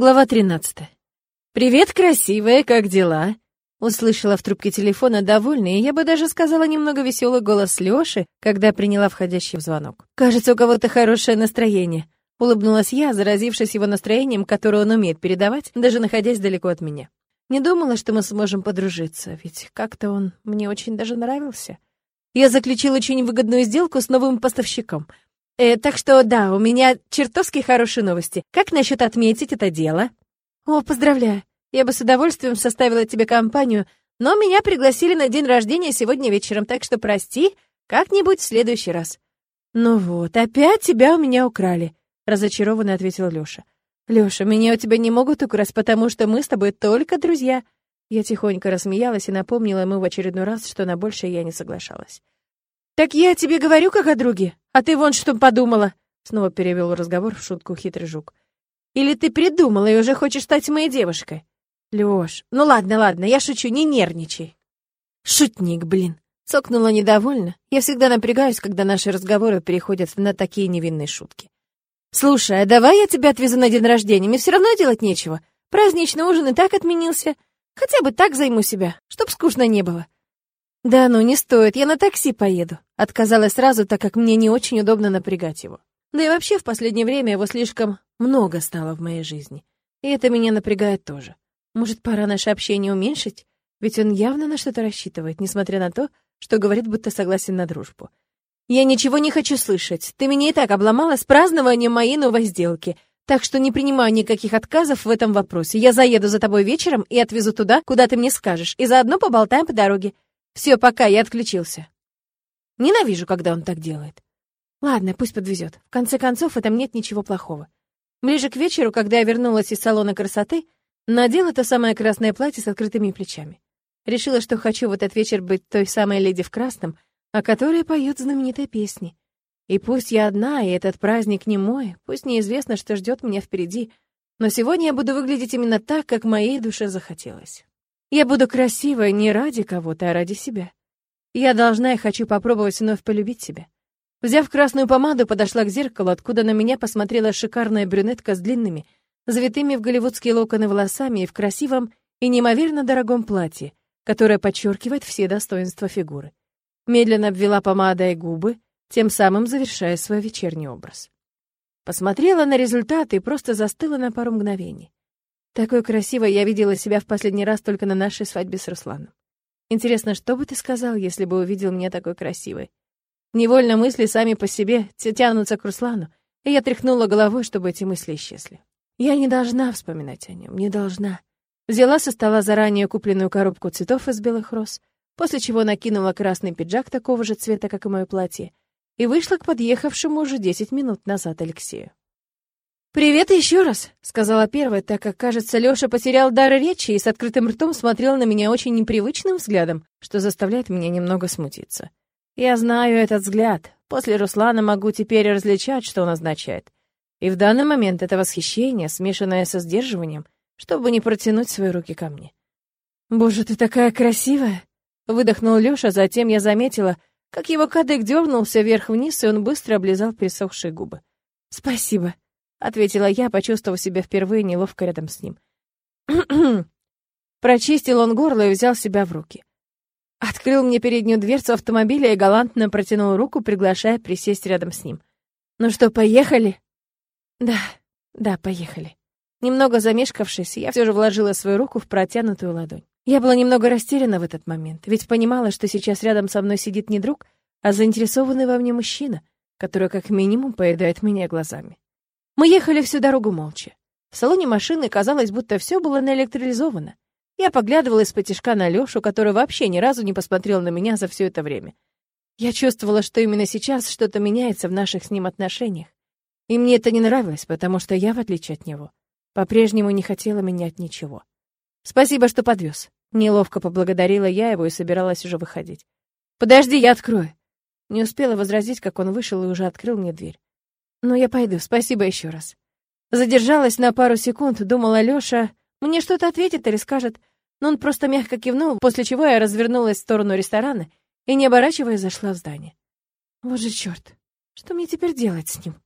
Глава 13. «Привет, красивая, как дела?» Услышала в трубке телефона довольный, и я бы даже сказала немного веселый голос Лёши, когда приняла входящий звонок. «Кажется, у кого-то хорошее настроение», — улыбнулась я, заразившись его настроением, которое он умеет передавать, даже находясь далеко от меня. Не думала, что мы сможем подружиться, ведь как-то он мне очень даже нравился. Я заключила очень выгодную сделку с новым поставщиком — Э, так что да, у меня чертовски хорошие новости. Как насчет отметить это дело? О, поздравляю. Я бы с удовольствием составила тебе компанию, но меня пригласили на день рождения сегодня вечером, так что прости, как-нибудь в следующий раз. Ну вот, опять тебя у меня украли, разочарованно ответил Лёша. Лёша, меня у тебя не могут украсть, потому что мы с тобой только друзья. Я тихонько рассмеялась и напомнила ему в очередной раз, что на большее я не соглашалась. «Так я тебе говорю, как о друге, а ты вон что подумала!» Снова перевел разговор в шутку хитрый жук. «Или ты придумала и уже хочешь стать моей девушкой?» «Лёш, ну ладно, ладно, я шучу, не нервничай!» «Шутник, блин!» Цокнула недовольно. Я всегда напрягаюсь, когда наши разговоры переходят на такие невинные шутки. «Слушай, а давай я тебя отвезу на день рождения, мне все равно делать нечего. Праздничный ужин и так отменился. Хотя бы так займу себя, чтоб скучно не было. «Да ну, не стоит, я на такси поеду». Отказалась сразу, так как мне не очень удобно напрягать его. Да и вообще в последнее время его слишком много стало в моей жизни. И это меня напрягает тоже. Может, пора наше общение уменьшить? Ведь он явно на что-то рассчитывает, несмотря на то, что говорит, будто согласен на дружбу. «Я ничего не хочу слышать. Ты меня и так обломала с празднованием моей новой сделки. Так что не принимаю никаких отказов в этом вопросе. Я заеду за тобой вечером и отвезу туда, куда ты мне скажешь, и заодно поболтаем по дороге. Все, пока, я отключился. Ненавижу, когда он так делает. Ладно, пусть подвезет. В конце концов, в этом нет ничего плохого. Ближе к вечеру, когда я вернулась из салона красоты, надела то самое красное платье с открытыми плечами. Решила, что хочу в этот вечер быть той самой леди в красном, о которой поют знаменитые песни. И пусть я одна, и этот праздник не мой, пусть неизвестно, что ждет меня впереди, но сегодня я буду выглядеть именно так, как моей душе захотелось. Я буду красивой не ради кого-то, а ради себя. Я должна и хочу попробовать вновь полюбить себя. Взяв красную помаду, подошла к зеркалу, откуда на меня посмотрела шикарная брюнетка с длинными, завитыми в голливудские локоны волосами и в красивом и неимоверно дорогом платье, которое подчеркивает все достоинства фигуры. Медленно обвела помадой губы, тем самым завершая свой вечерний образ. Посмотрела на результаты и просто застыла на пару мгновений. Такой красивой я видела себя в последний раз только на нашей свадьбе с Русланом. Интересно, что бы ты сказал, если бы увидел меня такой красивой? Невольно мысли сами по себе тянутся к Руслану, и я тряхнула головой, чтобы эти мысли исчезли. Я не должна вспоминать о нем, не должна. Взяла со стола заранее купленную коробку цветов из белых роз, после чего накинула красный пиджак такого же цвета, как и мое платье, и вышла к подъехавшему уже десять минут назад Алексею. «Привет еще раз», — сказала первая, так как, кажется, Лёша потерял дар речи и с открытым ртом смотрел на меня очень непривычным взглядом, что заставляет меня немного смутиться. Я знаю этот взгляд. После Руслана могу теперь различать, что он означает. И в данный момент это восхищение, смешанное со сдерживанием, чтобы не протянуть свои руки ко мне. «Боже, ты такая красивая!» — выдохнул Лёша, затем я заметила, как его кадык дернулся вверх-вниз, и он быстро облизал пересохшие губы. «Спасибо!» — ответила я, почувствовав себя впервые неловко рядом с ним. Прочистил он горло и взял себя в руки. Открыл мне переднюю дверцу автомобиля и галантно протянул руку, приглашая присесть рядом с ним. «Ну что, поехали?» «Да, да, поехали». Немного замешкавшись, я все же вложила свою руку в протянутую ладонь. Я была немного растеряна в этот момент, ведь понимала, что сейчас рядом со мной сидит не друг, а заинтересованный во мне мужчина, который как минимум поедает меня глазами. Мы ехали всю дорогу молча. В салоне машины казалось, будто все было наэлектролизовано. Я поглядывала из-под на Лёшу, который вообще ни разу не посмотрел на меня за все это время. Я чувствовала, что именно сейчас что-то меняется в наших с ним отношениях. И мне это не нравилось, потому что я, в отличие от него, по-прежнему не хотела менять ничего. «Спасибо, что подвез. Неловко поблагодарила я его и собиралась уже выходить. «Подожди, я открою». Не успела возразить, как он вышел и уже открыл мне дверь. «Ну, я пойду, спасибо еще раз». Задержалась на пару секунд, думала Лёша, мне что-то ответит или скажет, но он просто мягко кивнул, после чего я развернулась в сторону ресторана и, не оборачиваясь, зашла в здание. Вот же чёрт, что мне теперь делать с ним?